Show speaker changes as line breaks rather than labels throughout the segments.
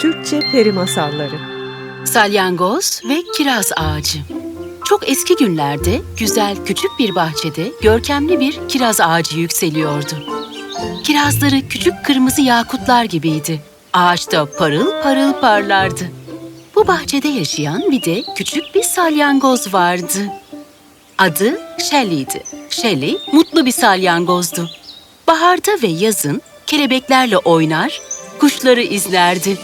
Türkçe Peri Masalları
Salyangoz ve kiraz ağacı. Çok eski günlerde güzel küçük bir bahçede görkemli bir kiraz ağacı yükseliyordu. Kirazları küçük kırmızı yakutlar gibiydi. Ağaçta parıl parıl parlardı. Bu bahçede yaşayan bir de küçük bir salyangoz vardı. Adı Shelley'di. Shelley mutlu bir salyangozdu. Baharda ve yazın kelebeklerle oynar, kuşları izlerdi.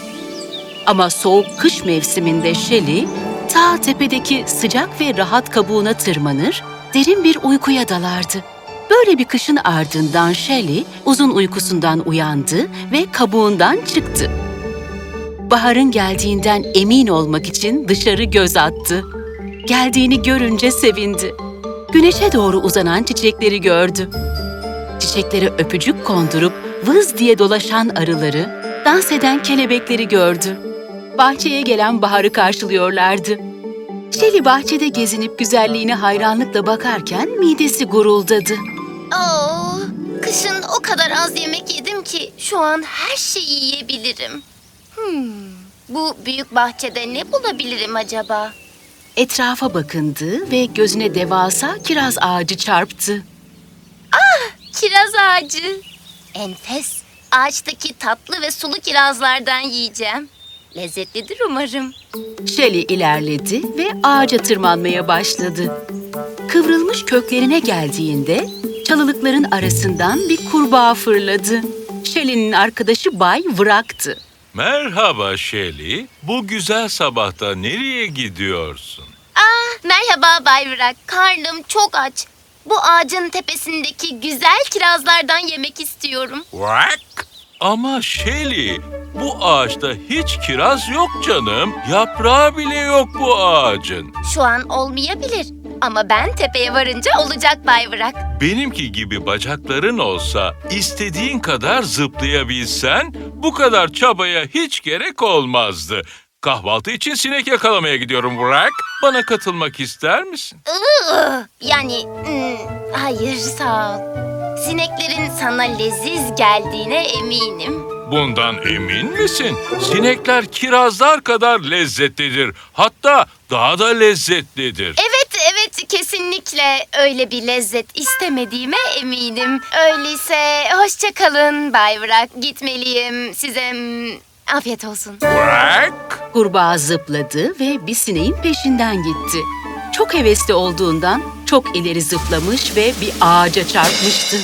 Ama soğuk kış mevsiminde Shelley, ta tepedeki sıcak ve rahat kabuğuna tırmanır, derin bir uykuya dalardı. Böyle bir kışın ardından Shelley uzun uykusundan uyandı ve kabuğundan çıktı. Baharın geldiğinden emin olmak için dışarı göz attı. Geldiğini görünce sevindi. Güneşe doğru uzanan çiçekleri gördü. Çiçeklere öpücük kondurup vız diye dolaşan arıları, dans eden kelebekleri gördü. Bahçeye gelen baharı karşılıyorlardı. Şeli bahçede gezinip güzelliğine hayranlıkla bakarken midesi guruldadı.
Oo, kışın o kadar az yemek yedim ki şu an her şeyi yiyebilirim. Hmm, bu büyük bahçede ne bulabilirim acaba?
Etrafa bakındı ve gözüne devasa kiraz ağacı çarptı.
Kiraz ağacı. Enfes. Ağaçtaki tatlı ve sulu kirazlardan yiyeceğim. Lezzetlidir umarım.
Shelley ilerledi ve ağaca tırmanmaya başladı. Kıvrılmış köklerine geldiğinde çalılıkların arasından bir kurbağa fırladı. Shelley'nin arkadaşı Bay Vrak'tı.
Merhaba Şeli. Bu güzel sabahta nereye gidiyorsun?
Ah, merhaba Bay Vrak. Karnım çok aç. Bu ağacın tepesindeki güzel kirazlardan yemek istiyorum.
Vak! Ama Şeli, bu ağaçta hiç kiraz yok canım. Yaprağı bile yok bu ağacın.
Şu an olmayabilir. Ama ben tepeye varınca olacak Bay Vrak.
Benimki gibi bacakların olsa, istediğin kadar zıplayabilsen, bu kadar çabaya hiç gerek olmazdı. Kahvaltı için sinek yakalamaya gidiyorum Burak. Bana katılmak ister misin?
Iı, yani hmm, hayır sağ ol. Sineklerin sana leziz geldiğine eminim.
Bundan emin misin? Sinekler kirazlar kadar lezzetlidir. Hatta daha da lezzetlidir.
Evet evet kesinlikle öyle bir lezzet istemediğime eminim. Öyleyse hoşça kalın Bay Vrak. Gitmeliyim. Size hmm, afiyet olsun.
Burak!
Kurbağa zıpladı ve bir sineğin peşinden gitti. Çok hevesli olduğundan çok ileri zıplamış ve bir ağaca çarpmıştı.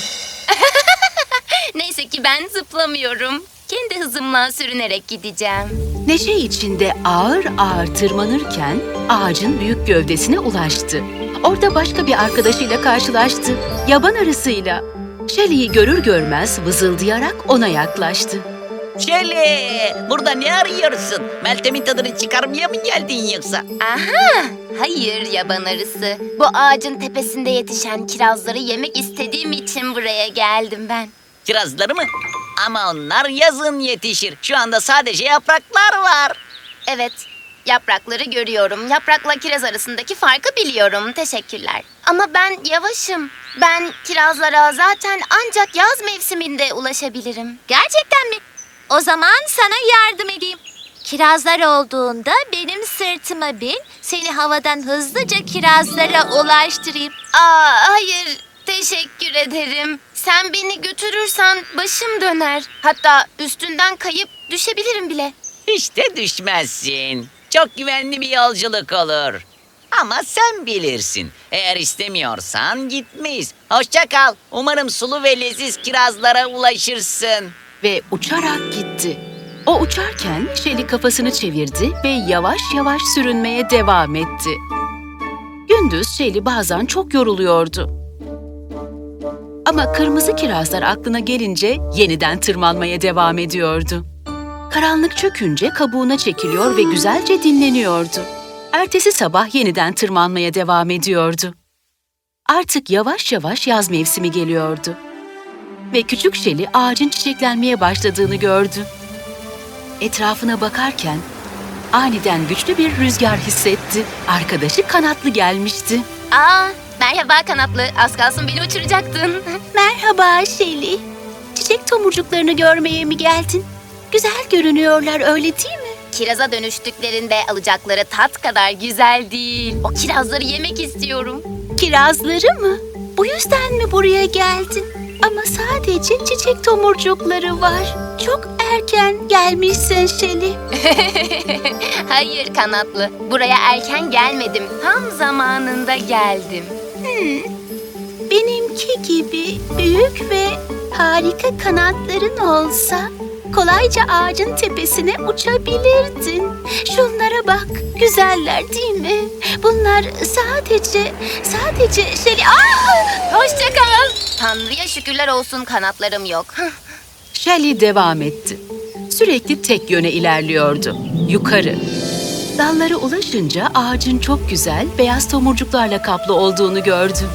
Neyse ki ben zıplamıyorum. Kendi hızımla sürünerek gideceğim.
Neşe içinde ağır ağır tırmanırken ağacın büyük gövdesine ulaştı. Orada başka bir arkadaşıyla karşılaştı. Yaban arısıyla. Shelley'i görür görmez vızıldayarak ona yaklaştı.
Şöyle, burada ne arıyorsun? Meltem'in tadını çıkarmaya mı geldin yoksa?
Aha! Hayır yaban arısı. Bu ağacın tepesinde yetişen kirazları yemek istediğim için buraya geldim ben.
Kirazları mı? Ama onlar yazın yetişir. Şu anda sadece yapraklar var.
Evet, yaprakları görüyorum. Yaprakla kiraz arasındaki farkı biliyorum. Teşekkürler. Ama ben yavaşım. Ben kirazlara zaten ancak yaz mevsiminde ulaşabilirim. Gerçekten mi? O zaman sana yardım edeyim. Kirazlar olduğunda benim sırtıma bin, seni havadan hızlıca kirazlara ulaştırayım. Aa, hayır, teşekkür ederim. Sen beni götürürsen başım döner. Hatta üstünden kayıp düşebilirim bile.
Hiç de düşmezsin. Çok güvenli bir yolculuk olur. Ama sen bilirsin. Eğer istemiyorsan gitmeyiz. Hoşça kal. Umarım sulu ve leziz kirazlara ulaşırsın.
Ve uçarak gitti. O uçarken Shelley kafasını çevirdi ve yavaş yavaş sürünmeye devam etti. Gündüz Shelley bazen çok yoruluyordu. Ama kırmızı kirazlar aklına gelince yeniden tırmanmaya devam ediyordu. Karanlık çökünce kabuğuna çekiliyor ve güzelce dinleniyordu. Ertesi sabah yeniden tırmanmaya devam ediyordu. Artık yavaş yavaş yaz mevsimi geliyordu ve küçük Şeli ağacın çiçeklenmeye başladığını gördü. Etrafına bakarken aniden güçlü bir rüzgar hissetti. Arkadaşı kanatlı gelmişti.
Aa, merhaba kanatlı. Az kalsın beni uçuracaktın. Merhaba Şeli.
çiçek tomurcuklarını görmeye mi geldin? Güzel görünüyorlar öyle değil mi?
Kiraza dönüştüklerinde alacakları tat kadar güzel değil. O kirazları yemek istiyorum.
Kirazları mı? Bu yüzden mi buraya geldin? Ama sadece çiçek tomurcukları var. Çok erken gelmişsin Şeli.
Hayır kanatlı. Buraya erken gelmedim. Tam zamanında geldim.
Benimki gibi büyük ve harika kanatların olsa kolayca ağacın tepesine uçabilirdin. Şunlara bak, güzeller değil mi? Bunlar sadece, sadece Şeli... Ah!
Tanrı'ya şükürler olsun kanatlarım yok.
Shelley devam etti. Sürekli tek yöne ilerliyordu. Yukarı. Dallara ulaşınca ağacın çok güzel beyaz tomurcuklarla kaplı olduğunu gördü.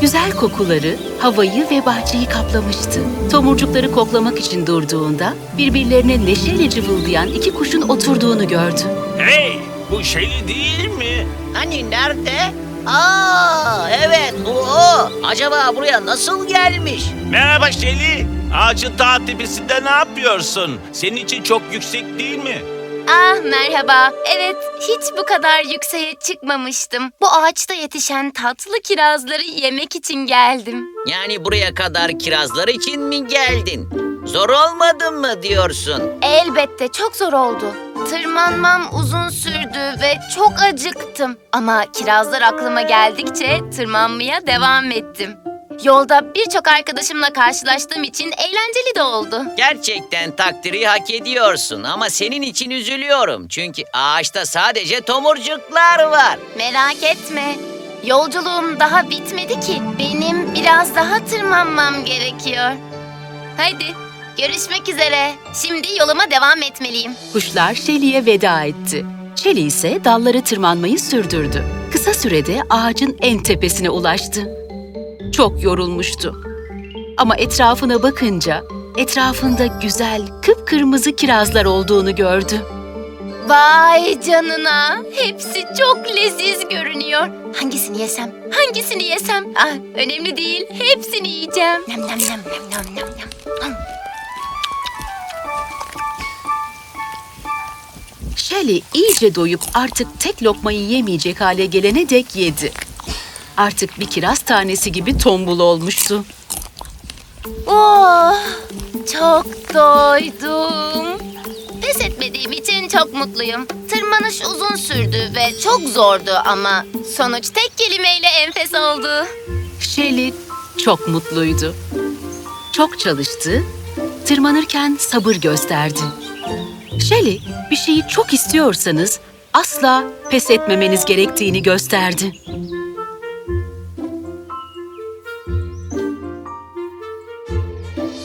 Güzel kokuları havayı ve bahçeyi kaplamıştı. Tomurcukları koklamak için durduğunda birbirlerine neşeyle cıvıldayan iki kuşun oturduğunu gördü.
Hey, bu Şeli değil mi?
Hani nerede? Aa evet bu o. Acaba buraya nasıl gelmiş?
Merhaba Şeli. Ağacın ta tepesinde ne yapıyorsun? Senin için çok yüksek değil mi?
Ah merhaba. Evet hiç bu kadar yükseğe çıkmamıştım. Bu ağaçta yetişen tatlı kirazları yemek için geldim.
Yani buraya kadar kirazlar için mi geldin? Zor olmadı mı diyorsun?
Elbette çok zor oldu. Tırmanmam uzun sürdü ve çok acıktım. Ama kirazlar aklıma geldikçe tırmanmaya devam ettim. Yolda birçok arkadaşımla karşılaştığım için eğlenceli de oldu.
Gerçekten takdiri hak ediyorsun ama senin için üzülüyorum. Çünkü ağaçta sadece tomurcuklar var.
Merak etme. Yolculuğum daha bitmedi ki. Benim biraz daha tırmanmam gerekiyor. Hadi görüşmek üzere. Şimdi yoluma devam etmeliyim.
Kuşlar Shelley'e veda etti. Shelley ise dalları tırmanmayı sürdürdü. Kısa sürede ağacın en tepesine ulaştı. Çok yorulmuştu. Ama etrafına bakınca etrafında güzel kıpkırmızı kirazlar olduğunu gördü.
Vay canına. Hepsi çok leziz görünüyor. Hangisini yesem? Hangisini yesem? Ah, önemli değil. Hepsini yiyeceğim. Nem nem nem nem nem nem nem.
Shelley iyice doyup artık tek lokmayı yemeyecek hale gelene dek yedi. Artık bir kiraz tanesi gibi tombul olmuştu.
Oh, çok doydum. Pes etmediğim için çok mutluyum. Tırmanış uzun sürdü ve çok zordu ama sonuç tek kelimeyle enfes oldu.
Shelley çok mutluydu. Çok çalıştı, tırmanırken sabır gösterdi. Shelley, bir şeyi çok istiyorsanız asla pes etmemeniz gerektiğini gösterdi.